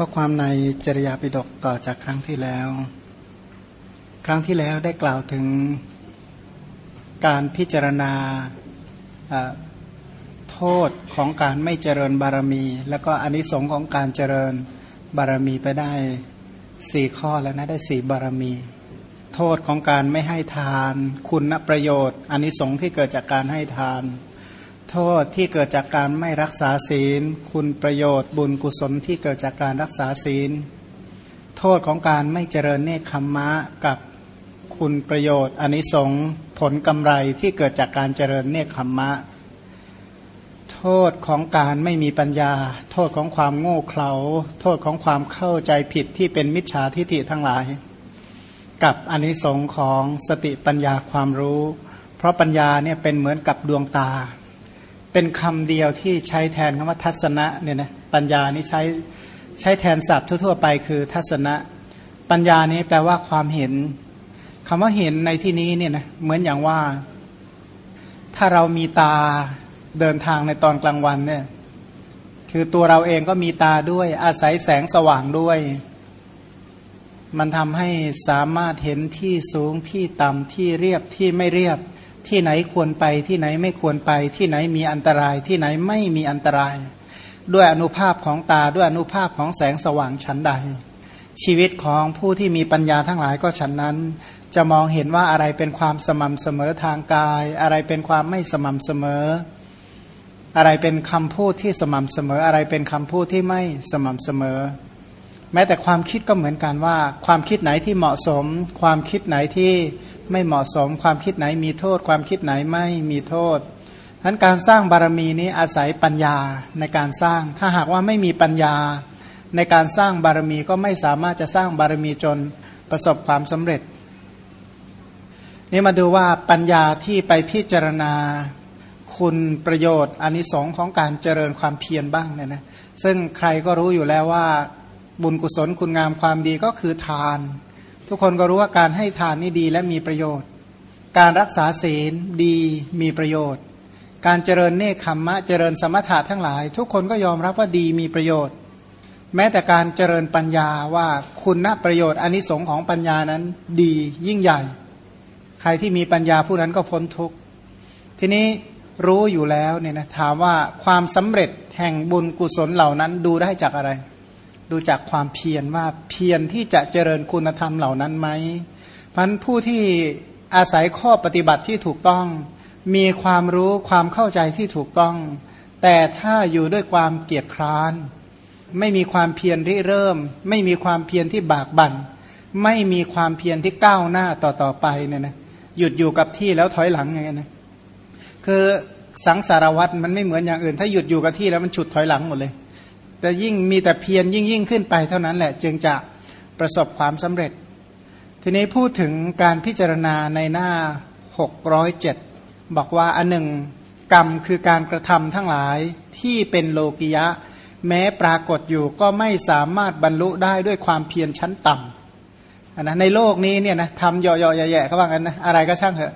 ก็ความในจริยาปิฎกต่อจากครั้งที่แล้ว ครั้งที่แล้วได้กล่าวถึงการพิจารณาโทษของการไม่เจริญบารมี แล้วก็อนนิสงค์ของการเจริญบารมีไปได้สี่ข้อแล้วนะได้สี่บารมี โทษของการไม่ให้ทาน คุณประโยชน์อนนิสงส์ที่เกิดจากการให้ทาน โทษที่เกิดจากการไม่รักษาศีล คุณประโยชน์บุญกุศลที่เกิดจากการรักษาศีล โทษของการไม่เจริญเนคขมมะกับคุณประโยชน์อนนิสงส์ผลกำไรที่เกิดจากการเจริญเนคขมมะ โทษของการไม่มีปัญญา โทษของความโง่เขลาโทษของความเข้าใจผิดที่เป็นมิจฉาทิฏฐิทั้งหลาย กับอนนิสงส์ของสติปัญญาความรู้ เพราะปัญญาเนี่ยเป็นเหมือนกับดวงตา เป็นคำเดียวที่ใช้แทนคำว่าทัศนะเนี่ยนะปัญญานี้ใช้ใช้แทนศัพท์ทั่วๆไปคือทัศนะ ปัญญานี้แปลว่าความเห็นคำว่าเห็นในที่นี้เนี่ยนะเหมือนอย่างว่า ถ้าเรามีตาเดินทางในตอนกลางวันเนี่ยคือตัวเราเองก็มีตาด้วยอาศัยแสงสว่างด้วย มันทำให้สามารถเห็นที่สูงที่ต่ำที่เรียบที่ไม่เรียบ ที่ไหนควรไปที่ไหนไม่ควรไป ที่ไหนมีอันตรายที่ไหนไม่มีอันตราย ด้วยอนุภาพของตาด้วยอนุภาพของแสงสว่างชั้นใด ชีวิตของผู้ที่มีปัญญาทั้งหลายก็ฉันนั้น จะมองเห็นว่าอะไรเป็นความสม่ำเสมอทางกาย อะไรเป็นความไม่สม่ำเสมอ อะไรเป็นคำพูดที่สม่ำเสมอ อะไรเป็นคำพูดที่ไม่สม่ำเสมอ แม้แต่ความคิดก็เหมือนกันว่า ความคิดไหนที่เหมาะสม ความคิดไหนที่ไม่เหมาะสม ความคิดไหนมีโทษ ความคิดไหนไม่มีโทษทั้นการสร้างบารมีนี้อาศัยปัญญาในการสร้าง ถ้าหากว่าไม่มีปัญญา ในการสร้างบารมีก็ไม่สามารถจะสร้างบารมีจนประสบความสำเร็จ นี่มาดูว่าปัญญาที่ไปพิจารณาคุณประโยชน์อนนิสงค์ของการเจริญความเพียรบ้างเนี่ยนะซึ่งใครก็รู้อยู่แล้วว่า บุญกุศลคุณงามความดีก็คือทาน ทุกคนก็รู้ว่าการให้ทานนี่ดีและมีประโยชน์ การรักษาศีลดีมีประโยชน์ การเจริญเนคขมมะเจริญสมถะทั้งหลาย ทุกคนก็ยอมรับว่าดีมีประโยชน์ แม้แต่การเจริญปัญญาว่าคุณนประโยชน์อนนิสงค์ของปัญญานั้นดียิ่งใหญ่ ใครที่มีปัญญาผู้นั้นก็พ้นทุกข์ทีนี้รู้อยู่แล้วเนี่ยนะถามว่าความสำเร็จแห่งบุญกุศลเหล่านั้นดูได้จากอะไร ดูจากความเพียรว่าเพียรที่จะเจริญคุณธรรมเหล่านั้นไหมพันผู้ที่อาศัยข้อปฏิบัติที่ถูกต้อง มีความรู้ความเข้าใจที่ถูกต้อง แต่ถ้าอยู่ด้วยความเกียจคร้าน ไม่มีความเพียรริเริ่ม ไม่มีความเพียรที่บากบัน่น ไม่มีความเพียรที่ก้าวหน้าต่อต่อไปเนี่ยนะหยุดอยู่กับที่แล้วถอยหลังอย่างนะคือสังสารวัตรมันไม่เหมือนอย่างอื่น ถ้าหยุดอยู่กับที่แล้วมันฉุดถอยหลังหมดเลย แต่ยิ่งมีแต่เพียรยิ่งยิ่งขึ้นไปเท่านั้นแหละ จึงจะประสบความสำเร็จ ทีนี้พูดถึงการพิจารณาในหน้า 607 บอกว่าอันหนึ่งกรรมคือการกระทำทั้งหลายที่เป็นโลกิยะ แม้ปรากฏอยู่ก็ไม่สามารถบรรลุได้ด้วยความเพียรชั้นต่ำนะในโลกนี้เนี่ยนะทำย่อๆแย่ๆเขาว่ากันนะอะไรก็ช่างเถอะ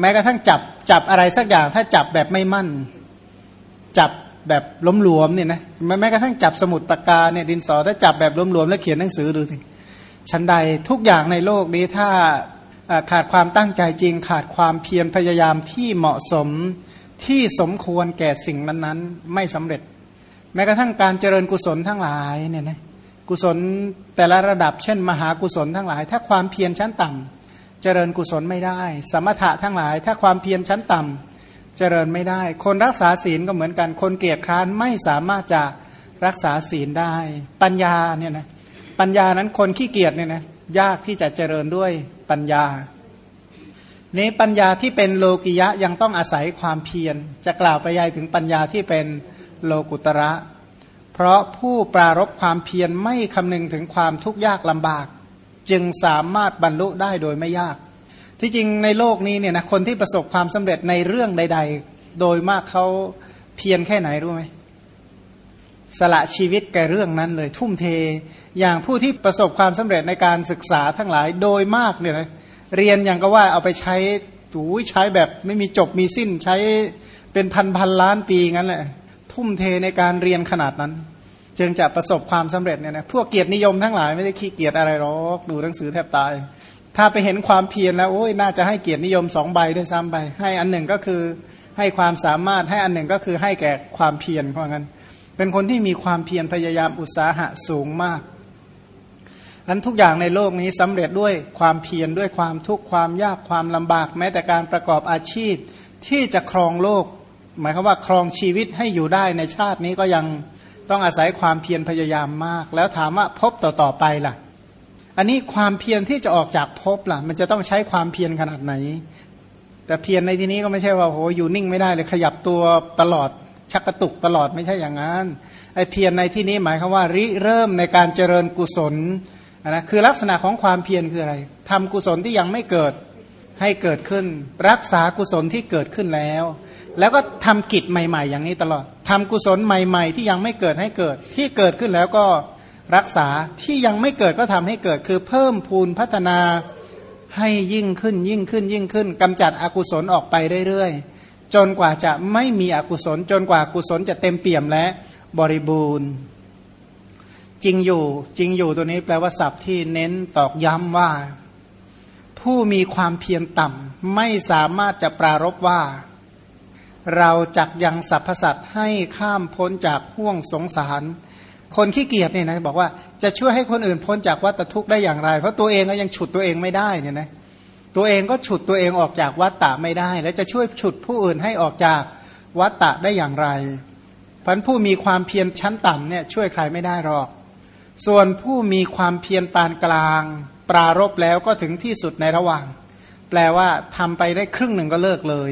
แม้กระทั่งจับจับอะไรสักอย่างถ้าจับแบบไม่มั่น จับ แบบล้มหลวมเนี่ยนะแม้กระทั่งจับสมุดปากกาเนี่ยดินสอถ้าจับแบบล้มหลวมแล้วเขียนหนังสือดูสิชั้นใดทุกอย่างในโลกนี้ถ้าขาดความตั้งใจจริง ขาดความเพียรพยายามที่เหมาะสมที่สมควรแก่สิ่งนั้นๆ ไม่สำเร็จ แม้กระทั่งการเจริญกุศลทั้งหลายเนี่ยนะกุศลแต่ละระดับเช่น มหากุศลทั้งหลาย ถ้าความเพียรชั้นต่ำเจริญกุศลไม่ได้ สมถะทั้งหลาย ถ้าความเพียรชั้นต่ำ เจริญไม่ได้ คนรักษาศีลก็เหมือนกัน คนเกียจคร้านไม่สามารถจะรักษาศีลได้ ปัญญาเนี่ยนะปัญญานั้นคนขี้เกียจเนี่ยนะยากที่จะเจริญด้วยปัญญานี้ปัญญาที่เป็นโลกิยะยังต้องอาศัยความเพียร จะกล่าวไปยายถึงปัญญาที่เป็นโลกุตระ เพราะผู้ปรารบความเพียรไม่คำนึงถึงความทุกข์ยากลำบาก จึงสามารถบรรลุได้โดยไม่ยาก ที่จริงในโลกนี้เนี่ยนะคนที่ประสบความสำเร็จในเรื่องใด ๆ โดยมากเขาเพียรแค่ไหนรู้ไหมสละชีวิตแก่เรื่องนั้นเลยทุ่มเท อย่างผู้ที่ประสบความสำเร็จในการศึกษาทั้งหลายโดยมากเนี่ยนะเรียนอย่างก็ว่าเอาไปใช้ถูใช้แบบไม่มีจบมีสิ้นใช้เป็นพันพันล้านปีงั้นแหละทุ่มเทในการเรียนขนาดนั้น จึงจะประสบความสำเร็จเนี่ยนะพวกเกียรตินิยมทั้งหลายไม่ได้ขี้เกียจอะไรหรอกดูหนังสือแทบตาย ถ้าไปเห็นความเพียรแล้วโอ้ยน่าจะให้เกียรตินิยมสองใบด้วยซ้ำไป ให้อันหนึ่งก็คือให้ความสามารถให้อันหนึ่งก็คือให้แก่ความเพียรเพราะงั้น เป็นคนที่มีความเพียรพยายามอุตสาหะสูงมากอันทุกอย่างในโลกนี้สำเร็จด้วยความเพียรด้วยความทุกข์ความยากความลำบาก แม้แต่การประกอบอาชีพที่จะครองโลก หมายความว่าครองชีวิตให้อยู่ได้ในชาตินี้ก็ยังต้องอาศัยความเพียรพยายามมาก แล้วถามว่าพบต่อต่อไปล่ะ อันนี้ความเพียรที่จะออกจากภพล่ะ มันจะต้องใช้ความเพียรขนาดไหน แต่เพียรในที่นี้ก็ไม่ใช่ว่าโหอยู่นิ่งไม่ได้เลยขยับตัวตลอดชักกระตุกตลอดไม่ใช่อย่างนั้นไอเพียรในที่นี้หมายความว่าริเริ่มในการเจริญกุศลนะคือลักษณะของความเพียรคืออะไรทำกุศลที่ยังไม่เกิดให้เกิดขึ้น รักษากุศลที่เกิดขึ้นแล้ว แล้วก็ทำกิจใหม่ ๆ อย่างนี้ตลอดทำกุศลใหม่ ๆ ที่ยังไม่เกิดให้เกิดที่เกิดขึ้นแล้วก็ รักษาที่ยังไม่เกิดก็ทำให้เกิดคือเพิ่มพูนพัฒนาให้ยิ่งขึ้นยิ่งขึ้นยิ่งขึ้นกำจัดอกุศลออกไปเรื่อยๆ จนกว่าจะไม่มีอกุศล จนกว่ากุศลจะเต็มเปี่ยมและบริบูรณ์ จริงอยู่จริงอยู่ตัวนี้แปลว่าศัพท์ที่เน้นตอกย้ำว่า ผู้มีความเพียรต่ำไม่สามารถจะปรารบว่า เราจักยังสรรพสัตว์ให้ข้ามพ้นจากห่วงสงสาร คนขี้เกียจเนี่ยนะบอกว่าจะช่วยให้คนอื่นพ้นจากวัฏทุกข์ได้อย่างไร เพราะตัวเองก็ยังฉุดตัวเองไม่ได้เนี่ยนะตัวเองก็ฉุดตัวเองออกจากวัฏฏะไม่ได้ แล้วจะช่วยฉุดผู้อื่นให้ออกจากวัฏฏะได้อย่างไรพันผู้มีความเพียรชั้นต่ำเนี่ยช่วยใครไม่ได้หรอก ส่วนผู้มีความเพียรปานกลาง ปรารบแล้วก็ถึงที่สุดในระหว่าง แปลว่าทำไปได้ครึ่งหนึ่งก็เลิกเลย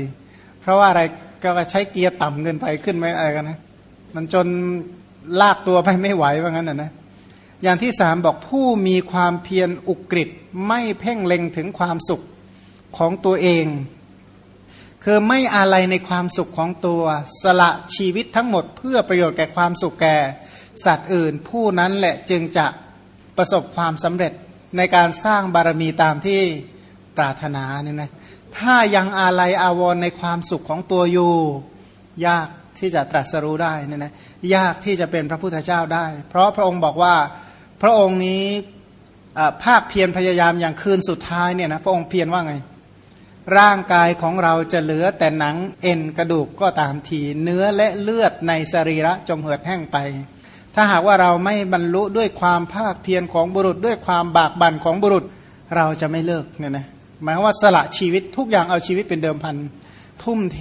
เพราะว่าอะไรก็ใช้เกียร์ต่ำเงินไปขึ้นไม่อะไรกันนะมันจน ลากตัวไปไม่ไหวว่างั้นนะนะอย่างที่สามบอกผู้มีความเพียรอุกฤษไม่เพ่งเล็งถึงความสุขของตัวเอง คือไม่อะไรในความสุขของตัว สละชีวิตทั้งหมด เพื่อประโยชน์แก่ความสุขแก่ สัตว์อื่น ผู้นั้นแหละจึงจะประสบความสำเร็จในการสร้างบารมีตามที่ปรารถนาเนี่ยนะถ้ายังอาลัยอาวรในความสุขของตัวอยู่ ยาก ที่จะตรัสรู้ได้นี่นะยากที่จะเป็นพระพุทธเจ้าได้ เพราะพระองค์บอกว่าพระองค์นี้ภาคเพียรพยายามอย่างคืนสุดท้ายเนี่ยนะพระองค์เพียรว่าไง ร่างกายของเราจะเหลือแต่หนังเอ็นกระดูกก็ตามที เนื้อและเลือดในสรีระจมเหือดแห้งไป ถ้าหากว่าเราไม่บรรลุด้วยความภาคเพียรของบุรุษด้วยความบากบั่นของบุรุษเราจะไม่เลิกเนี่ยนะหมายว่าสละชีวิตทุกอย่างเอาชีวิตเป็นเดิมพัน ทุ่มเท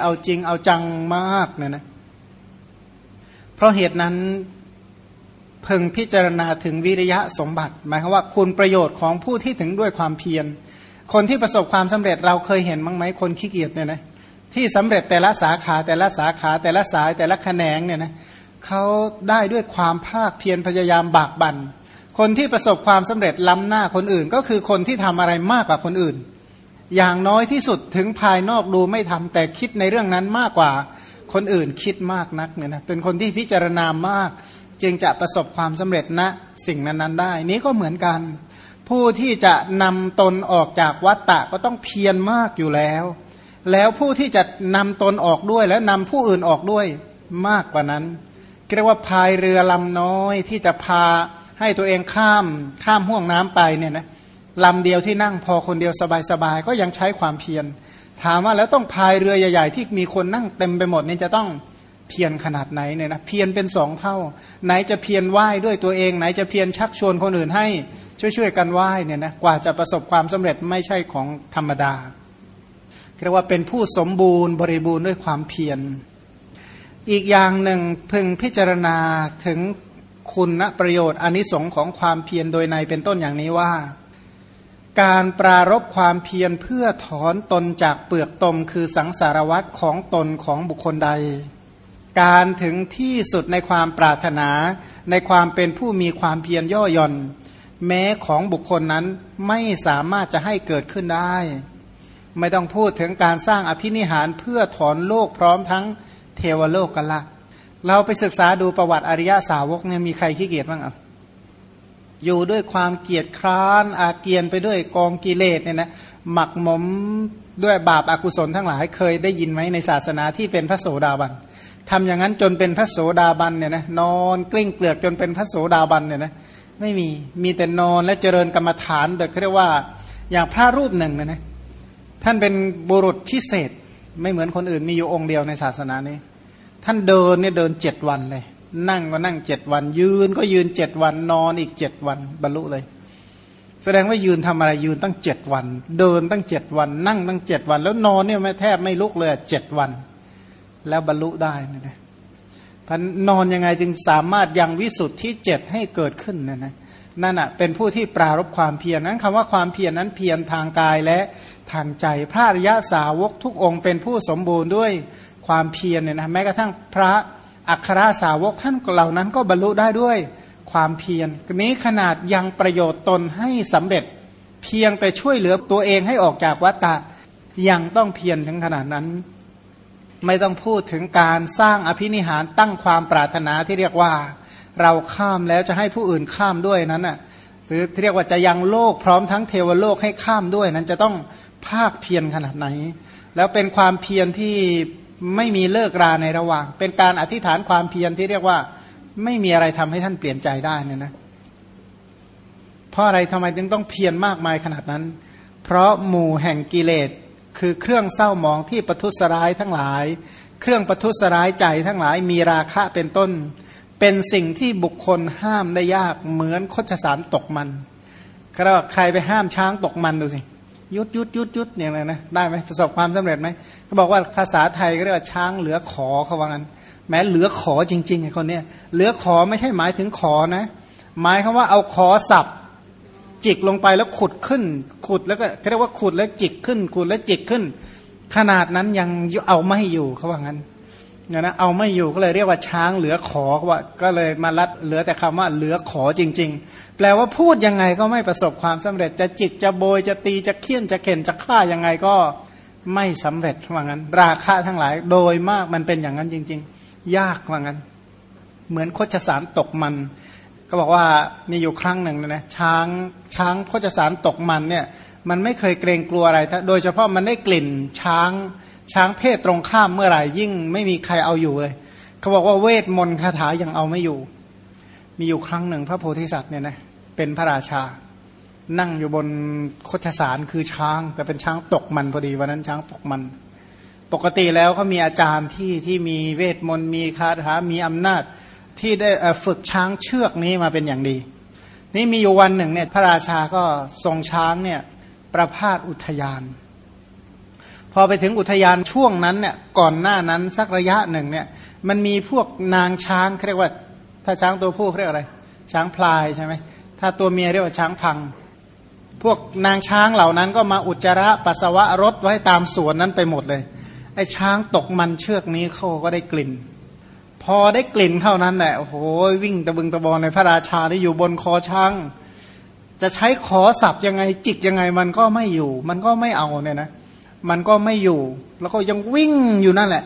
เอาจริงเอาจังมากเนี่ยนะ เพราะเหตุนั้นเพึงพิจารณาถึงวิริยะสมบัติ หมายความว่าคุณประโยชน์ของผู้ที่ถึงด้วยความเพียร คนที่ประสบความสำเร็จเราเคยเห็นมั้งไหมคนขี้เกียจเนี่ยนะที่สำเร็จแต่ละสาขาแต่ละสาขาแต่ละสายแต่ละแขนงเนี่ยนะเขาได้ด้วยความภาคเพียรพยายามบากบัน่นคนที่ประสบความสำเร็จล้ำหน้าคนอื่น ก็คือคนที่ทำอะไรมากกว่าคนอื่น อย่างน้อยที่สุดถึงภายนอกดูไม่ทำแต่คิดในเรื่องนั้นมากกว่าคนอื่นคิดมากนักเนี่ยนะเป็นคนที่พิจารณามาก จึงจะประสบความสำเร็จณนะสิ่งนั้นๆ ได้ นี้ก็เหมือนกัน ผู้ที่จะนำตนออกจากวัฏฏะก็ต้องเพียรมากอยู่แล้ว แล้วผู้ที่จะนำตนออกด้วยแล้วนำผู้อื่นออกด้วยมากกว่านั้นเรียกว่าพายเรือลำน้อยที่จะพาให้ตัวเองข้ามข้ามห่วงน้ำไปเนี่ยนะ ลำเดียวที่นั่งพอคนเดียวสบายๆก็ยังใช้ความเพียร ถามว่าแล้วต้องพายเรือใหญ่ ๆ ที่มีคนนั่งเต็มไปหมดนี่จะต้องเพียรขนาดไหนเนี่ยนะเพียรเป็นสองเท่า ไหนจะเพียรไหว้ด้วยตัวเอง ไหนจะเพียรชักชวนคนอื่นให้ช่วยๆกันไหว้เนี่ยนะกว่าจะประสบความสำเร็จไม่ใช่ของธรรมดาเรียกว่าเป็นผู้สมบูรณ์บริบูรณ์ด้วยความเพียรอีกอย่างหนึ่งพึงพิจารณาถึงคุณประโยชน์อนิสงค์ของความเพียรโดยในเป็นต้นอย่างนี้ว่า การปรารบความเพียรเพื่อถอนตนจากเปลือกตมคือสังสารวัตรของตนของบุคคลใด การถึงที่สุดในความปรารถนา ในความเป็นผู้มีความเพียรย่อหย่อน แม้ของบุคคลนั้นไม่สามารถจะให้เกิดขึ้นได้ ไม่ต้องพูดถึงการสร้างอภินิหารเพื่อถอนโลกพร้อมทั้งเทวโลกกันละเราไปศึกษาดูประวัติอริยสาวกเนี่ยมีใครขี้เกียจบ้างอะ อยู่ด้วยความเกียจคร้าน อาเกียนไปด้วยกองกิเลสเนี่ยนะหมักหมมด้วยบาปอากุศลทั้งหลายเคยได้ยินไหมในศาสนาที่เป็นพระโสดาบันทำอย่างนั้นจนเป็นพระโสดาบันเนี่ยนะนอนกลิ้งเกลือกจนเป็นพระโสดาบันเนี่ยนะไม่มีมีแต่นอนและเจริญกรรมฐานแต่เรียกว่าอย่างพระรูปหนึ่งนะนะท่านเป็นบุรุษพิเศษ ไม่เหมือนคนอื่นมีอยู่องค์เดียวในศาสนานี้ ท่านเดินเนี่ยเดินเจ็ดวันเลย นั่งก็นั่งเจ็ดวัน ยืนก็ยืนเจ็ดวันนอนอีกเจ็ดวันบรรลุเลย แสดงว่ายืนทำอะไรยืนตั้งเจ็ดวัน เดินตั้งเจ็ดวัน นั่งตั้งเจ็ดวัน แล้วนอนเนี่ยไม่แทบไม่ลุกเลยเจ็ดวัน แล้วบรรลุได้นะนะพันนอนยังไงจึงสามารถยังวิสุทธิเจ็ดให้เกิดขึ้นนะนะนั่นอะเป็นผู้ที่ปรารบความเพียรนั้นคำว่าความเพียรนั้นเพียรทางกายและทางใจ พระอริยสาวกทุกองค์เป็นผู้สมบูรณ์ด้วยความเพียรเนี่ยนะแม้กระทั่งพระ อัครสาวกท่านเหล่านั้นก็บรรลุได้ด้วยความเพียรนี้ขนาดยังประโยชน์ตนให้สำเร็จเพียงแต่ช่วยเหลือตัวเองให้ออกจากวัฏฏะยังต้องเพียรถึงขนาดนั้น ไม่ต้องพูดถึงการสร้างอภินิหารตั้งความปรารถนาที่เรียกว่า เราข้ามแล้วจะให้ผู้อื่นข้ามด้วยนั้นน่ะหรือที่เรียกว่าจะยังโลกพร้อมทั้งเทวโลกให้ข้ามด้วยนั้นจะต้องภาคเพียรขนาดไหน แล้วเป็นความเพียรที่ ไม่มีเลิกราในระหว่าง เป็นการอธิษฐานความเพียรที่เรียกว่า ไม่มีอะไรทำให้ท่านเปลี่ยนใจได้เนี่ยนะเพราะอะไรทำไมจึงต้องเพียรมากมายขนาดนั้น เพราะหมู่แห่งกิเลสคือเครื่องเศร้าหมองที่ประทุษร้ายทั้งหลาย เครื่องประทุษร้ายใจทั้งหลายมีราคะเป็นต้น เป็นสิ่งที่บุคคลห้ามได้ยากเหมือนคดสารตกมันก็ใครไปห้ามช้างตกมันดูสิ ยุดยุดยุดยุดอย่างไรนะได้ไหมประสบความสำเร็จไหมเขาบอกว่าภาษาไทยก็เรียกว่าช้างเหลือขอเขาว่างั้น แม้เหลือขอจริงๆไอ้คนเนี้ยเหลือขอไม่ใช่หมายถึงขอนะ หมายคำว่าเอาขอสับจิกลงไปแล้วขุดขึ้น ขุดแล้วก็เรียกว่าขุดแล้วจิกขึ้นขุดแล้วจิกขึ้น ขนาดนั้นยังเอาไม่อยู่เขาว่างั้น เนี่ยนะเอาไม่อยู่ก็เลยเรียกว่าช้างเหลือขอว่าก็เลยมาลัดเหลือแต่คำว่าเหลือขอจริง ๆ แปลว่าพูดยังไงก็ไม่ประสบความสำเร็จจะจิกจะโบยจะตีจะเคี่ยนจะเข็นจะฆ่ายังไงก็ไม่สำเร็จว่างั้น ราคะทั้งหลายโดยมากมันเป็นอย่างนั้นจริง ๆ ยากว่างั้น เหมือนโคจสารตกมัน ก็บอกว่ามีอยู่ครั้งหนึ่งนะช้างช้างโคจสารตกมันเนี่ย มันไม่เคยเกรงกลัวอะไร โดยเฉพาะมันได้กลิ่นช้าง ช้างเพศตรงข้ามเมื่อไหร่ยิ่งไม่มีใครเอาอยู่เลยเขาบอกว่าเวทมนต์คาถายังเอาไม่อยู่ มีอยู่ครั้งหนึ่งพระโพธิสัตว์เนี่ยนะเป็นพระราชา นั่งอยู่บนโคชสารคือช้าง แต่เป็นช้างตกมันพอดีวันนั้นช้างตกมัน ปกติแล้วเขามีอาจารย์ที่ที่มีเวทมนต์มีคาถามีอำนาจที่ได้ฝึกช้างเชือกนี้มาเป็นอย่างดี นี่มีอยู่วันหนึ่งเนี่ยพระราชาก็ทรงช้างเนี่ยประพาสอุทยาน อไปถึงอุทยานช่วงนั้นเนี่ยก่อนหน้านั้นสักระยะหนึ่งเนี่ยมันมีพวกนางช้างเรียกว่า ถ้าช้างตัวผู้เรียกอะไร ช้างพลายใช่ไหมถ้าตัวเมียเรียกว่าช้างพัง พวกนางช้างเหล่านั้นก็มาอุจจาระปัสสาวะรถไว้ตามสวนนั้นไปหมดเลยไอ้ช้างตกมันเชือกนี้เขาก็ได้กลิ่น พอได้กลิ่นเท่านั้นแหละโอ้โหวิ่งตะบึงตะบอในพระราชาที่อยู่บนคอช้างจะใช้ขอสับยังไงจิกยังไงมันก็ไม่อยู่ มันก็ไม่เอาเนี่ยนะ มันก็ไม่อยู่ แล้วก็ยังวิ่งอยู่นั่นแหละ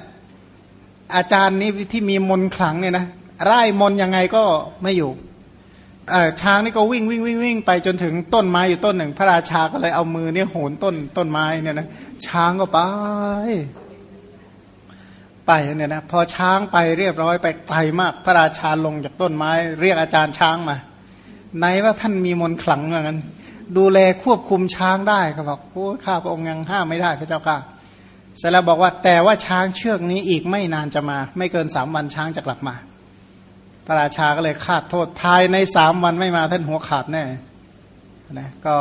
อาจารย์นี้ที่มีมนขลังเนี่ยนะไร่มนยังไงก็ไม่อยู่ช้างนี่ก็วิ่งวิ่งวิ่งวิ่งไปจนถึงต้นไม้อยู่ต้นหนึ่ง พระราชาก็เลยเอามือเนี่ยโหนต้นต้นไม้เนี่ยนะช้างก็ไป ไปเนี่ยนะพอช้างไปเรียบร้อยไปไกลมาก พระราชาลงจากต้นไม้ เรียกอาจารย์ช้างมาไหนว่าท่านมีมนขลังเหมือนกัน ดูแลควบคุมช้างได้ก็บอกโอ้ข้าพระองค์ยังห้ามไม่ได้พระเจ้าค่ะเสร็จแล้วบอกว่าแต่ว่าช้างเชือกนี้อีกไม่นานจะมา ไม่เกินสามวันช้างจะกลับมา พระราชาก็เลยคาดโทษภายในสามวันไม่มาท่านหัวขาดแน่นะก็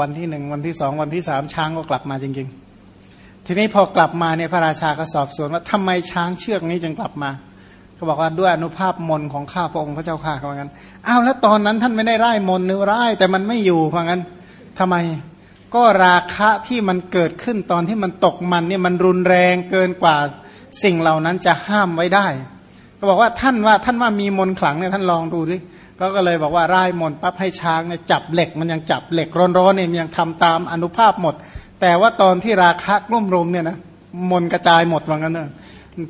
วันที่หนึ่งวันที่สองวันที่สามช้างก็กลับมาจริง ๆ ทีนี้พอกลับมาเนี่ยพระราชาก็สอบสวนว่าทำไมช้างเชือกนี้จึงกลับมา เขาบอกว่าด้วยอนุภาพมนของข้าพระองค์พระเจ้าข้าเขาว่างั้นอ้าวแล้วตอนนั้นท่านไม่ได้ไร้มนนื้อไร้แต่มันไม่อยู่ว่างั้นทำไมก็ราคะที่มันเกิดขึ้นตอนที่มันตกมันเนี่ยมันรุนแรงเกินกว่าสิ่งเหล่านั้นจะห้ามไว้ได้ก็บอกว่าท่านว่าท่านว่ามีมนขลังเนี่ยท่านลองดูสิก็ก็เลยบอกว่าไร้มนปั๊บให้ช้างเนี่ยจับเหล็กมันยังจับเหล็กร้อนๆเนี่ยมันยังทำตามอนุภาพหมด แต่ว่าตอนที่ราคะกลุ่มรุมเนี่ยนะมนกระจายหมดว่างั้นเนอะ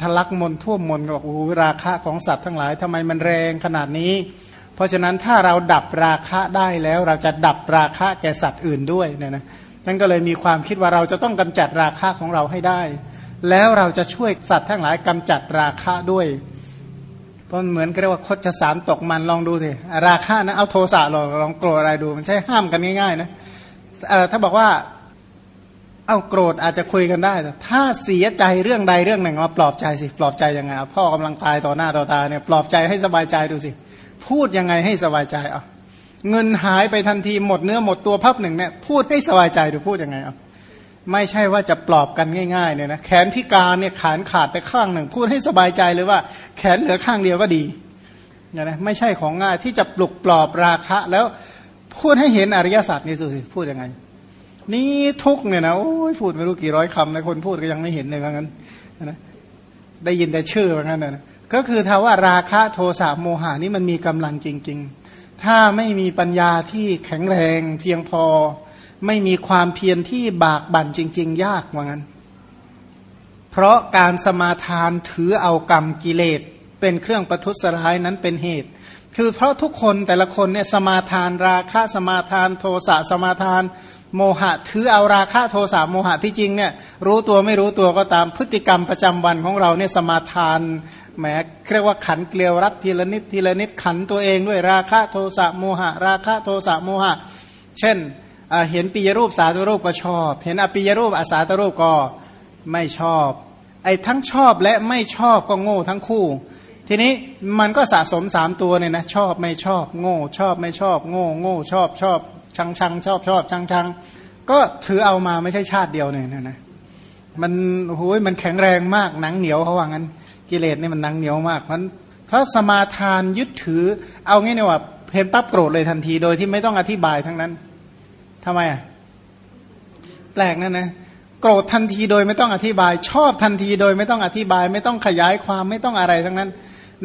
ทะลักมนท่วมมนก็บอกโอ้ราคะของสัตว์ทั้งหลายทำไมมันแรงขนาดนี้ เพราะฉะนั้นถ้าเราดับราคะได้แล้วเราจะดับราคะแก่สัตว์อื่นด้วยเนี่ยนะนั่นก็เลยมีความคิดว่าเราจะต้องกำจัดราคะของเราให้ได้ แล้วเราจะช่วยสัตว์ทั้งหลายกำจัดราคะด้วยเพราะเหมือนกับว่าคดจะสารตกมันลองดูสิราคะนะเอาโทสะลองลองโกรธอะไรดูมันใช่ห้ามกันง่ายๆนะถ้าบอกว่า เอาโกรธอาจจะคุยกันได้แต่ถ้าเสียใจเรื่องใดเรื่องหนึ่งมาปลอบใจสิปลอบใจยังไงพ่อกำลังตายต่อหน้าต่อตาเนี่ยปลอบใจให้สบายใจดูสิ พูดยังไงให้สบายใจอะเงินหายไปทันทีหมดเนื้อหมดตัวพับหนึ่งเนี่ยพูดให้สบายใจดูพูดยังไงอะไม่ใช่ว่าจะปลอบกันง่ายๆเนี่ยนะแขนพิการเนี่ยขานขาดไปข้างหนึ่ง พูดให้สบายใจเลยว่า แขนเหลือข้างเดียวก็ดีนะไม่ใช่ของง่ายที่จะปลุกปลอบราคะ แล้วพูดให้เห็นอริยสัจนี่สิพูดยังไง นี่ทุกเนี่ยนะโอ้ยพูดไม่รู้กี่ร้อยคำในคนพูดก็ยังไม่เห็นเลยว่างั้นนะได้ยินแต่ชื่อว่างั้นนะก็คือถ้าว่าราคะโทสะโมหานี่มันมีกำลังจริง ๆ ถ้าไม่มีปัญญาที่แข็งแรงเพียงพอ ไม่มีความเพียรที่บากบั่นจริง ๆ ยากว่างั้น เพราะการสมาทานถือเอากรรมกิเลสเป็นเครื่องประทุษร้ายนั้นเป็นเหตุคือเพราะทุกคนแต่ละคนเนี่ยสมาทานราคะสมาทานโทสะสมาทาน โมหะถือเอาราคะโทสะโมหะที่จริงเนี่ยรู้ตัวไม่รู้ตัวก็ตามพฤติกรรมประจำวันของเราเนี่ยสมาทานแหมเรียกว่าขันเกลียวรัดทีละนิดทีละนิดขันตัวเองด้วยราคะโทสะโมหะ ราคะโทสะโมหะ เช่นเห็นปิยรูปสาตรูปก็ชอบ เห็นอปิยรูปอาสาตรูปก็ไม่ชอบไอ้ทั้งชอบและไม่ชอบก็โง่ทั้งคู่ ทีนี้มันก็สะสมสามตัวเนี่ยนะชอบไม่ชอบ โง่ ชอบไม่ชอบ โง่โง่ชอบชอบ ชังชังชอบชอบชังชังก็ถือเอามาไม่ใช่ชาติเดียวเนี่ยนะนะมันโอ้ยมันแข็งแรงมากหนังเหนียวเขาว่างั้น กิเลสเนี่ยมันหนังเหนียวมากเพราะเพราสมาทานยึดถือ เอางี้เนี่ยว่าเห็นปั๊บโกรธเลยทันที โดยที่ไม่ต้องอธิบายทั้งนั้นทำไมอะแปลกนั่นนะโกรธทันทีโดยไม่ต้องอธิบาย ชอบทันทีโดยไม่ต้องอธิบาย ไม่ต้องขยายความไม่ต้องอะไรทั้งนั้น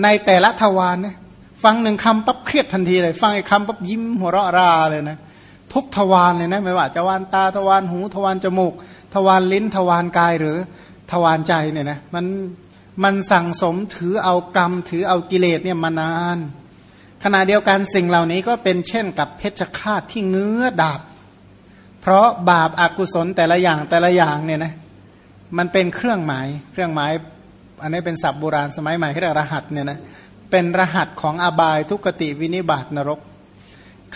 ในแต่ละทวารเนี่ยฟังหนึ่งคำปั๊บเครียดทันทีเลย ฟังอีกคำปั๊บยิ้มหัวเราะราเลยนะ ทุกทวารเลยนะไม่ว่าจะวานตาทวารหูทวารจมูก ทวารลิ้นทวารกายหรือทวารใจเนี่ยนะมันมันสั่งสมถือเอากรรม ถือเอากิเลสเนี่ยมานาน ขณะเดียวกันสิ่งเหล่านี้ก็เป็นเช่นกับเพชฌฆาตที่เงื้อดาบ เพราะบาปอากุศลแต่ละอย่างแต่ละอย่างเนี่ยนะมันเป็นเครื่องหมายเครื่องหมาย อันนี้เป็นศัพท์โบราณสมัยใหม่ที่เรียกรหัสเนี่ยนะเป็นรหัสของอบายทุกติวินิบาตนรก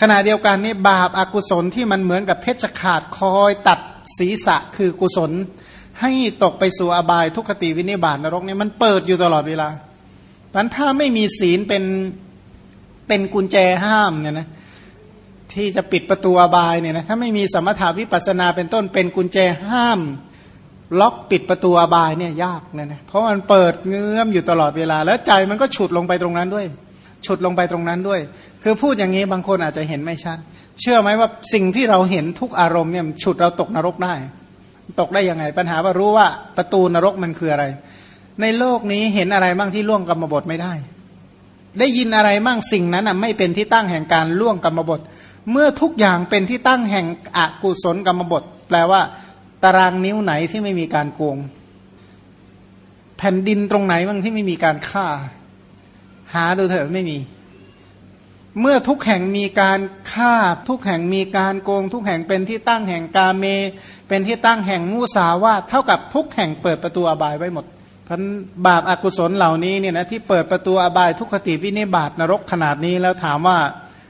ขณะเดียวกันนี่บาปอากุศลที่มันเหมือนกับเพชฌขาดคอยตัดศีรษะคือกุศล ให้ตกไปสู่อบายทุกขติวินิบาตนรกเนี่ยมันเปิดอยู่ตลอดเวลาดังถ้าไม่มีศีลเป็นเป็นกุญแจห้ามเนี่ยนะที่จะปิดประตูอบายเนี่ยนะถ้าไม่มีสมถาวิปัสนาเป็นต้นเป็นกุญแจห้าม ล็อกปิดประตูอบายเนี่ยยากเนี่ยนะเพราะมันเปิดเงื้อมอยู่ตลอดเวลา แล้วใจมันก็ฉุดลงไปตรงนั้นด้วย ฉุดลงไปตรงนั้นด้วย คือพูดอย่างนี้บางคนอาจจะเห็นไม่ชัด เชื่อไหมว่าสิ่งที่เราเห็นทุกอารมณ์เนี่ยฉุดเราตกนรกได้ ตกได้ยังไง ปัญหาว่ารู้ว่าประตูนรกมันคืออะไร ในโลกนี้เห็นอะไรบ้างที่ล่วงกรรมบทไม่ได้ ได้ยินอะไรบ้างสิ่งนั้นอะไม่เป็นที่ตั้งแห่งการล่วงกรรมบท เมื่อทุกอย่างเป็นที่ตั้งแห่งอกุศลกรรมบท แปลว่า ตารางนิ้วไหนที่ไม่มีการโกง แผ่นดินตรงไหนบ้างที่ไม่มีการฆ่า หาดูเถอะไม่มี เมื่อทุกแห่งมีการฆ่าทุกแห่งมีการโกง ทุกแห่งเป็นที่ตั้งแห่งกาเม เป็นที่ตั้งแห่งมุสาวาเท่ากับทุกแห่งเปิดประตูอบายไว้หมดพันบาปอากุศลเหล่านี้เนี่ยนะที่เปิดประตูอบายทุกขติวินิบาตนรกขนาดนี้แล้วถามว่า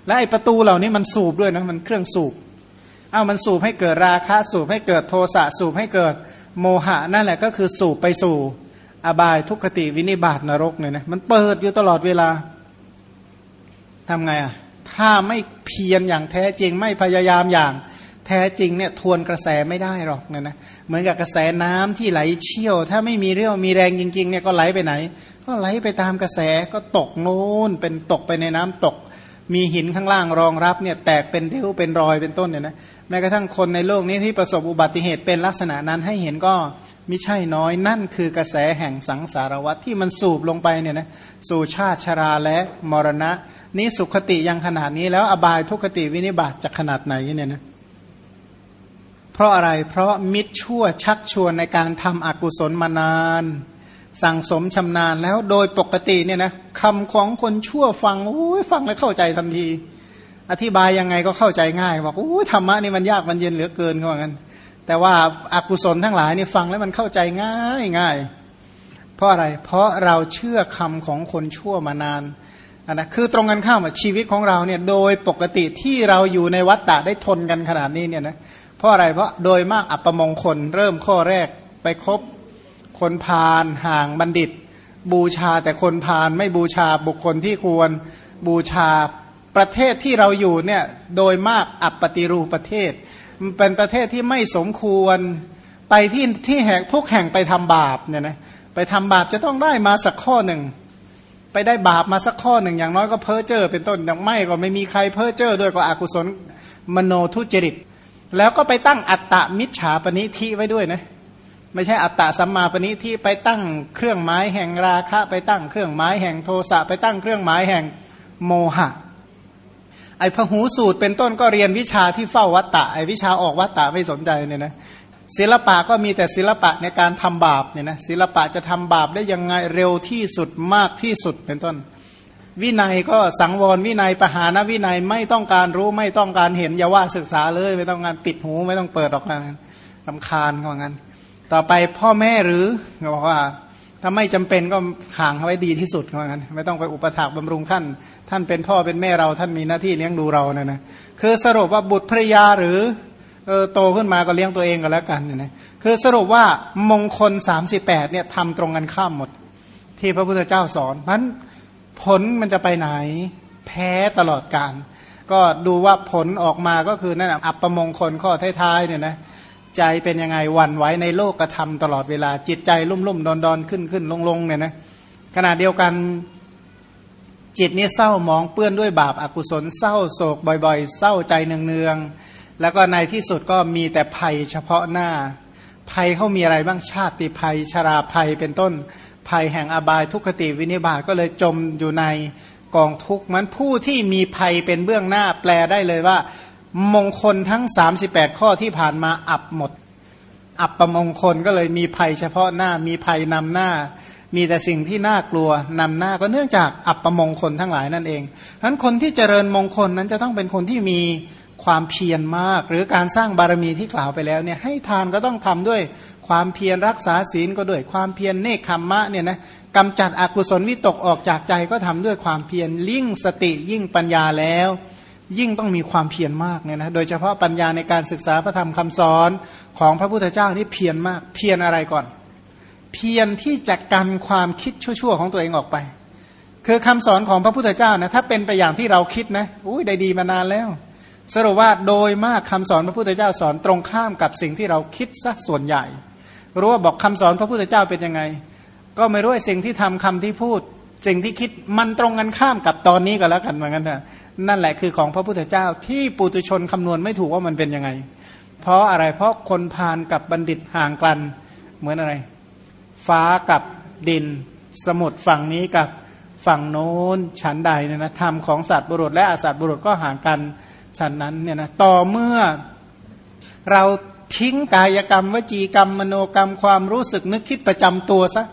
และไอประตูเหล่านี้มันสูบด้วยนะมันเครื่องสูบเอามันสูบให้เกิดราคะสูบให้เกิดโทสะสูบให้เกิดโมหะนั่นแหละก็คือสูบไปสู่ อบายทุกขติวินิบาตนรกเนี่ยนะมันเปิดอยู่ตลอดเวลาทำไงอะถ้าไม่เพียรอย่างแท้จริงไม่พยายามอย่างแท้จริงเนี่ยทวนกระแสไม่ได้หรอกเนี่ยนะเหมือนกับกระแสน้ำที่ไหลเชี่ยว ถ้าไม่มีเรี่ยวมีแรงจริงๆเนี่ยก็ไหลไปไหน ก็ไหลไปตามกระแสก็ตกโน้นเป็นตกไปในน้ำตก มีหินข้างล่างรองรับเนี่ยแตกเป็นริ้วเป็นรอยเป็นต้นเนี่ยนะแม้กระทั่งคนในโลกนี้ที่ประสบอุบัติเหตุเป็นลักษณะนั้นให้เห็นก็ มิใช่น้อย นั่นคือกระแสแห่งสังสารวัฏที่มันสูบลงไปเนี่ยนะสู่ชาติชราและมรณะ นี้สุขติยังขนาดนี้แล้วอบายทุกขติวินิบาตจะขนาดไหนเนี่ยนะเพราะอะไรเพราะมิตรชั่วชักชวนในการทำอกุศลมานาน สั่งสมชำนาญแล้วโดยปกติเนี่ยนะคำของคนชั่วฟังโอ้ยฟังแล้วเข้าใจทันที อธิบายยังไงก็เข้าใจง่ายบอกโอ้ธรรมะนี่มันยากมันเย็นเหลือเกินเขาบอกงั้น แต่ว่าอากุศลทั้งหลายนี่ฟังแล้วมันเข้าใจง่ายง่ายเพราะอะไร เพราะเราเชื่อคำของคนชั่วมานานนะคือตรงกันข้ามชีวิตของเราเนี่ยโดยปกติที่เราอยู่ในวัฏฏะได้ทนกันขนาดนี้เนี่ยนะเพราะอะไรเพราะโดยมากอัปมงคลเริ่มข้อแรกไปคบคนพาลห่างบัณฑิต บูชาแต่คนพาลไม่บูชาบุคคลที่ควรบูชาประเทศที่เราอยู่เนี่ยโดยมากอัปปฏิรูปประเทศ เป็นประเทศที่ไม่สมควรไปที่ที่แห่งทุกแห่งไปทำบาปเนี่ยนะไปทำบาปจะต้องได้มาสักข้อหนึ่ง ไปได้บาปมาสักข้อหนึ่ง อย่างน้อยก็เพ้อเจ้อเป็นต้นอย่างไม่ก็ไม่มีใครเพ้อเจ้อด้วยก็อกุศลมโนทุจริต แล้วก็ไปตั้งอัตตมิจฉาปณิทิไว้ด้วยนะไม่ใช่อัตตสัมมาปณิทิไปตั้งเครื่องหมายแห่งราคะ ไปตั้งเครื่องหมายแห่งโทสะไปตั้งเครื่องหมายแห่งโมหะ ไอ้พหูสูตรเป็นต้นก็เรียนวิชาที่เฝ้าวัตตะไอ้วิชาออกวัตตะไม่สนใจเนี่ยนะศิลปะก็มีแต่ศิลปะในการทำบาปเนี่ยนะศิลปะจะทำบาปได้ยังไงเร็วที่สุดมากที่สุดเป็นต้น วินัยก็สังวรวินัยปหานวินัยไม่ต้องการรู้ไม่ต้องการเห็นอย่าว่าศึกษาเลย ไม่ต้องการปิดหูไม่ต้องเปิดออกมาลำคาญเขาว่างั้น ต่อไปพ่อแม่หรือบอกว่าถ้าไม่จำเป็นก็ห่างไว้ดีที่สุดขาว่างั้น ไม่ต้องไปอุปถัมภ์บำรุงท่าน ท่านเป็นพ่อเป็นแม่เราท่านมีหน้าที่เลี้ยงดูเรานะนะคือสรุปว่าบุตรภรยาหรือเออโตขึ้นมาก็เลี้ยงตัวเองก็แล้วกันเนี่ยนะคือสรุปว่ามงคล 38เนี่ยทำตรงกันข้ามหมด ที่พระพุทธเจ้าสอนมันผลมันจะไปไหน แพ้ตลอดการ ก็ดูว่าผลออกมาก็คือนั่นอัปมงคลข้อท้ายๆเนี่ยนะใจเป็นยังไงวันไว้ในโลกกระทำตลอดเวลาจิตใจลุ่มลุ่มดอนดอนขึ้นขึ้นลงลงเนี่ยนะขณะเดียวกัน จิตนี้เศร้ามองเปื้อนด้วยบาปอากุศลเศร้าโศกบ่อยๆ เศร้าใจเนืองๆแล้วก็ในที่สุดก็มีแต่ภัยเฉพาะหน้า ภัยเขามีอะไรบ้างชาติภัยชราภัยเป็นต้นภัยแห่งอบายทุกขติวินิบาตก็เลยจมอยู่ในกองทุกข์มันผู้ที่มีภัยเป็นเบื้องหน้าแปลได้เลยว่า มงคลทั้ง 38 ข้อที่ผ่านมาอับหมด อับประมงคลก็เลยมีภัยเฉพาะหน้ามีภัยนำหน้า มีแต่สิ่งที่น่ากลัวนำหน้าก็เนื่องจากอับประมงคลทั้งหลายนั่นเองฉะนั้นคนที่เจริญมงคลนั้นจะต้องเป็นคนที่มีความเพียรมาก หรือการสร้างบารมีที่กล่าวไปแล้วเนี่ยให้ทานก็ต้องทำด้วยความเพียรรักษาศีลก็ด้วยความเพียรเนคขมมะเนี่ยนะกำจัดอกุศลวิตกออกจากใจก็ทำด้วยความเพียรลิ่งสติยิ่งปัญญาแล้ว ยิ่งต้องมีความเพียรมากเนี่ยนะโดยเฉพาะปัญญาในการศึกษาพระธรรมคำสอนของพระพุทธเจ้านี่เพียรมากเพียรอะไรก่อน เพียรที่จะกันความคิดชั่วๆของตัวเองออกไป คือคำสอนของพระพุทธเจ้านะถ้าเป็นไปอย่างที่เราคิดนะอุ้ยได้ดีมานานแล้ว สรุปว่าโดยมากคำสอนพระพุทธเจ้าสอนตรงข้ามกับสิ่งที่เราคิดซะส่วนใหญ่ รู้ว่าบอกคำสอนพระพุทธเจ้าเป็นยังไง ก็ไม่รู้สิ่งที่ทำคำที่พูด สิ่งที่คิดมันตรงกันข้ามกับตอนนี้ก็แล้วกันเหมือนกันเถอะนั่นแหละคือของพระพุทธเจ้าที่ปุตุชนคำนวณไม่ถูกว่ามันเป็นยังไง เพราะอะไรเพราะคนพานกับบัณฑิตห่างกันเหมือนอะไร ฟ้ากับดิน สมุทรฝั่งนี้กับฝั่งโน้นชั้นใดเนี่ยนะธรรมของสัตว์บุรุษและอสัตว์บุรุษก็ห่างกันฉันนั้นเนี่ยนะต่อเมื่อเราทิ้งกายกรรม วจีกรรม มโนกรรมความรู้สึกนึกคิดประจำตัวซะ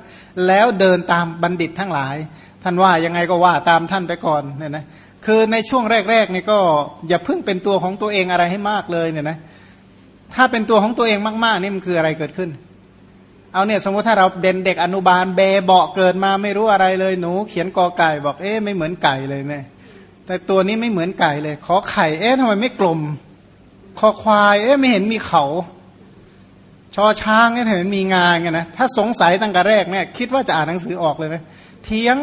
แล้วเดินตามบัณฑิตทั้งหลาย ท่านว่ายังไงก็ว่าตามท่านไปก่อนเนี่ยนะคือในช่วงแรกๆนี่ก็อย่าเพิ่งเป็นตัวของตัวเองอะไรให้มากเลยเนี่ยนะถ้าเป็นตัวของตัวเองมากๆนี่มันคืออะไรเกิดขึ้น เอาเนี่ยสมมติถ้าเราเด่นเด็กอนุบาลเบเบาเกิดมาไม่รู้อะไรเลยหนู เขียนกอไก่บอกเอ๊ะไม่เหมือนไก่เลยเนี่ยแต่ตัวนี้ไม่เหมือนไก่เลย ขอไข่เอ๊ะทำไมไม่กลม คอควาย เอ๊ะไม่เห็นมีเขาชอช้างเนี่ยเห็นมีงานไงนะถ้าสงสัยตั้งแต่แรกเนี่ยคิดว่าจะอ่านหนังสือออกเลยไหมเทียง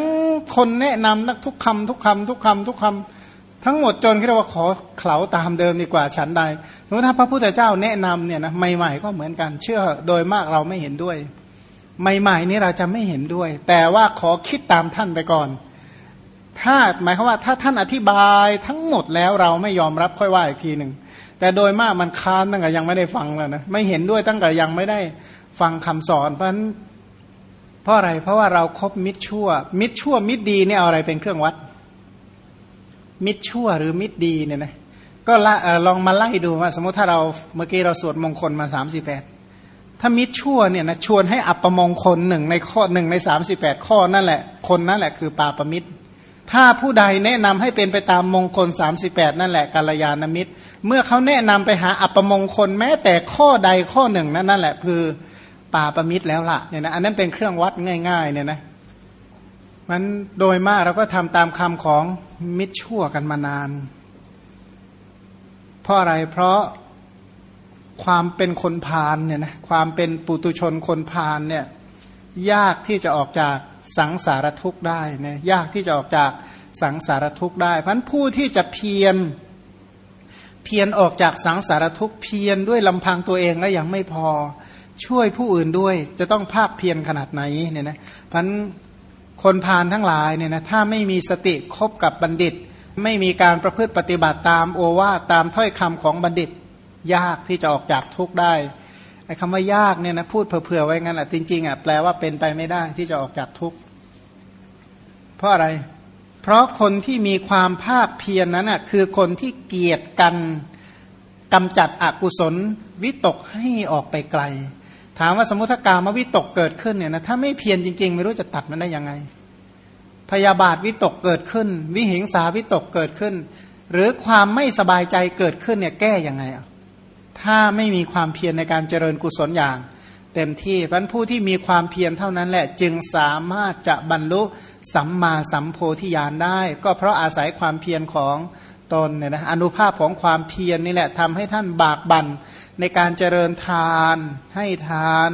คนแนะนำนักทุกคำทุกคำทุกคำทุกคำ ทั้งหมดจนคิดว่าขอเข่าตามเดิมดีกว่าฉันใดราะถ้าพระพุทธเจ้าแนะนำเนี่ยนะใหม่ๆก็เหมือนกันเชื่อโดยมากเราไม่เห็นด้วย ใหม่ๆนี้เราจะไม่เห็นด้วย แต่ว่าขอคิดตามท่านไปก่อน ถ้าหมายความว่าถ้าท่านอธิบายทั้งหมดแล้วเราไม่ยอมรับค่อยว่าอีกทีหนึ่งแต่โดยมากมันค้านตั้งแต่ยังไม่ได้ฟังแล้วนะไม่เห็นด้วยตั้งแต่ยังไม่ได้ฟังคำสอนเพราะฉะนั้นเพราะอะไรเพราะว่าเราครบมิตรชั่ว มิตรชั่วมิตรดีเนี่ยเอาอะไรเป็นเครื่องวัด มิตรชั่วหรือมิตรดีเนี่ยนะก็ละลองมาไล่ดูว่า สมมติถ้าเราเมื่อกี้เราสวดมงคลมาสามสิบแปดถ้ามิตรชั่วเนี่ยนะชวนให้อัปมงคลหนึ่งในข้อหนึ่งในสามสิบแปดข้อนั่นแหละ คนนั่นแหละคือปาปมิตร ถ้าผู้ใดแนะนำให้เป็นไปตามมงคล 38 นั่นแหละกัลยาณมิตร เมื่อเขาแนะนำไปหาอัปมงคลแม้แต่ข้อใดข้อหนึ่งนั่นนั่นแหละคือป่าประมิตรแล้วล่ะเนี่ยนะอันนั้นเป็นเครื่องวัดง่ายๆเนี่ยนะ มันโดยมากเราก็ทำตามคำของมิตรชั่วกันมานาน เพราะอะไรเพราะความเป็นคนพาลเนี่ยนะความเป็นปุตุชนคนพาลเนี่ยยากที่จะออกจากสังสารทุกข์ได้เนี่ยยากที่จะออกจากสังสารทุกข์ได้พันผู้ที่จะเพียรเพียรออกจากสังสารทุกข์เพียรด้วยลำพังตัวเองแล้วยังไม่พอช่วยผู้อื่นด้วย จะต้องภาคเพียรขนาดไหนเนี่ยนะพัน คนพาลทั้งหลายเนี่ยนะถ้าไม่มีสติคบกับบัณฑิต ไม่มีการประพฤติปฏิบัติตามโอวาตามถ้อยคำของบัณฑิต ยากที่จะออกจากทุกข์ได้ไอ้คำว่ายากเนี่ยนะพูดเผื่อๆไว้งั้นแหละจริงๆอะแปลว่าเป็นไปไม่ได้ที่จะออกจากทุกข์เพราะอะไร เพราะคนที่มีความภาคเพียรนนั้นอะคือคนที่เกียดกันกำจัดอกุศลวิตกให้ออกไปไกล ถามว่าสมมติกามวิตกเกิดขึ้นเนี่ยนะถ้าไม่เพียรจริง ๆ ไม่รู้จะตัดมันได้ยังไง พยาบาทวิตกเกิดขึ้น วิหิงสาวิตกเกิดขึ้น หรือความไม่สบายใจเกิดขึ้นเนี่ยแก้ยังไงอะถ้าไม่มีความเพียรในการเจริญกุศลอย่าง เต็มที่พันผู้ที่มีความเพียรเท่านั้นแหละ จึงสามารถจะบรรลุสัมมาสัมโพธิญาณได้ ก็เพราะอาศัยความเพียรของตนเนี่ยนะอนุภาพของความเพียรนนี่แหละทำให้ท่านบากบั่น ในการเจริญทานให้ทาน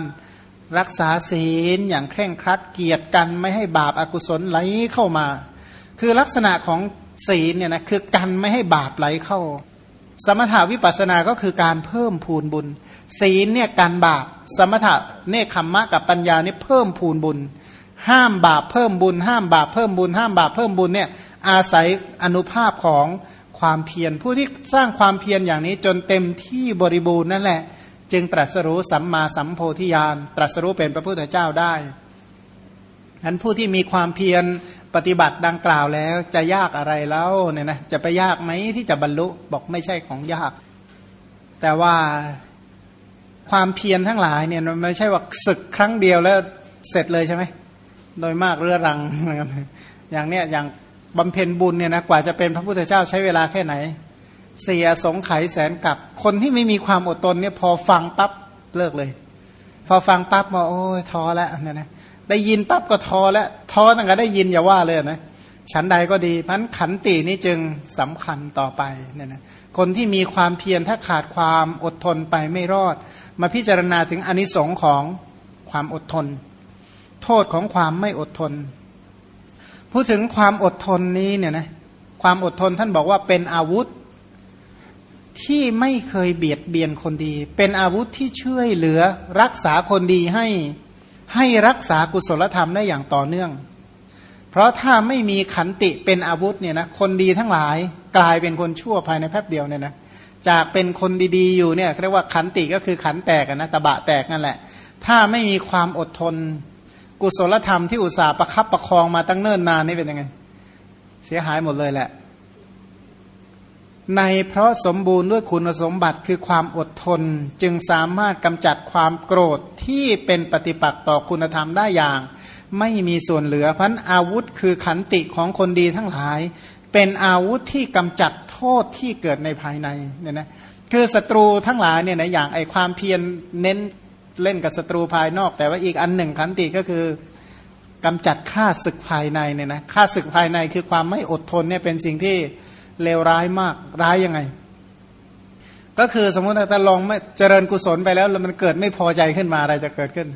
รักษาศีลอย่างเคร่งครัดเกียรติกันไม่ให้บาปอากุศลไหลเข้ามา คือลักษณะของศีลเนี่ยนะคือกันไม่ให้บาปไหลเข้า สมถาวิปัสนาก็คือการเพิ่มพูนบุญ ศีลเนี่ยการบาป สมถะเนคขมมะกับปัญญานี่เพิ่มพูนบุญ ห้ามบาปเพิ่มบุญ ห้ามบาปเพิ่มบุญ ห้ามบาปเพิ่มบุญเนี่ยอาศัยอนุภาพของ ความเพียรผู้ที่สร้างความเพียรอย่างนี้จนเต็มที่บริบูรณ์นั่นแหละ จึงตรัสรู้สัมมาสัมโพธิญาณตรัสรู้เป็นพระพุทธเจ้าได้ฉะนั้นผู้ที่มีความเพียรปฏิบัติดังกล่าวแล้วจะยากอะไรแล้วเนี่ยนะจะไปยากไหมที่จะบรรลุบอกไม่ใช่ของยาก แต่ว่าความเพียรทั้งหลายเนี่ยมันไม่ใช่ว่าศึกครั้งเดียวแล้วเสร็จเลยใช่ไหมโดยมากเรื้อรังอย่างเนี้ยอย่าง บำเพ็ญบุญเนี่ยนะกว่าจะเป็นพระพุทธเจ้าใช้เวลาแค่ไหน เสียสงไขแสนกับคนที่ไม่มีความอดทนเนี่ยพอฟังปั๊บเลิกเลย พอฟังปั๊บมาโอ้ยท้อแล้วเนี่ยนะได้ยินปั๊บก็ท้อแล้วท้อตั้งแต่ได้ยินอย่าว่าเลยนะฉันใดก็ดีพันขันตินี่จึงสำคัญต่อไปเนี่ยนะคนที่มีความเพียรถ้าขาดความอดทนไปไม่รอด มาพิจารณาถึงอนิสงค์ของความอดทน โทษของความไม่อดทน พูดถึงความอดทนนี้เนี่ยนะความอดทนท่านบอกว่าเป็นอาวุธที่ไม่เคยเบียดเบียนคนดี เป็นอาวุธที่ช่วยเหลือรักษาคนดีให้ให้รักษากุศลธรรมได้อย่างต่อเนื่อง เพราะถ้าไม่มีขันติเป็นอาวุธเนี่ยนะคนดีทั้งหลายกลายเป็นคนชั่วภายในแป๊บเดียวเนี่ยนะจากเป็นคนดีๆอยู่เนี่ยเรียกว่าขันติก็คือขันแตกนะตะบะแตกนั่นแหละ ถ้าไม่มีความอดทน กุศลธรรมที่อุตส่าห์ประคับประคองมาตั้งเนิ่นนานนี่เป็นยังไง เสียหายหมดเลยแหละ ในเพราะสมบูรณ์ด้วยคุณสมบัติคือความอดทนจึงสามารถกำจัดความโกรธที่เป็นปฏิปักษ์ต่อคุณธรรมได้อย่าง ไม่มีส่วนเหลือพันอาวุธคือขันติของคนดีทั้งหลาย เป็นอาวุธที่กำจัดโทษที่เกิดในภายในเนี่ยนะคือศัตรูทั้งหลายเนี่ยนะอย่างไอความเพียรเน้น เล่นกับศัตรูภายนอก แต่ว่าอีกอันหนึ่งขันติก็คือกำจัดฆ่าศึกภายในเนี่ยนะฆ่าศึกภายในคือความไม่อดทนเนี่ยเป็นสิ่งที่เลวร้ายมากร้ายยังไง ก็คือสมมติถ้าลองไม่เจริญกุศลไปแล้วมันเกิดไม่พอใจขึ้นมาอะไรจะเกิดขึ้น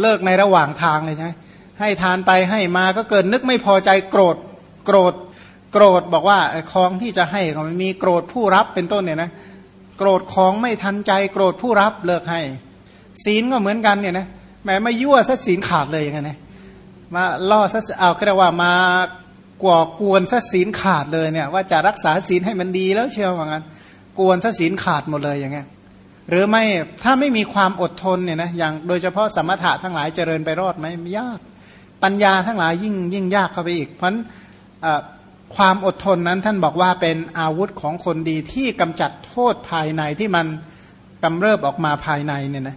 เลิกในระหว่างทางเลยใช่ไหมให้ทานไปให้มาก็เกิดนึกไม่พอใจโกรธโกรธโกรธบอกว่าของที่จะให้มันมีโกรธผู้รับเป็นต้นเนี่ยนะโกรธของไม่ทันใจโกรธผู้รับเลิกให้ ศีลก็เหมือนกันเนี่ยนะแม้ไม่ยั่วสักศีลขาดเลยอย่างเงี้ยมาล่อสักเอาก็เรียกว่ามาก่อกวนซะศีลขาดเลยเนี่ย ว่าจะรักษาศีลให้มันดีแล้วเชียวว่างั้น กวนซะศีลขาดหมดเลยอย่างเงี้ยหรือไม่ถ้าไม่มีความอดทนเนี่ยนะอย่างโดยเฉพาะสมถะทั้งหลายเจริญไปรอดไหมยาก ปัญญาทั้งหลายยิ่งยิ่งยากเข้าไปอีก เพราะความอดทนนั้นท่านบอกว่าเป็นอาวุธของคนดีที่กำจัดโทษภายในที่มันกำเริบออกมาภายในเนี่ยนะ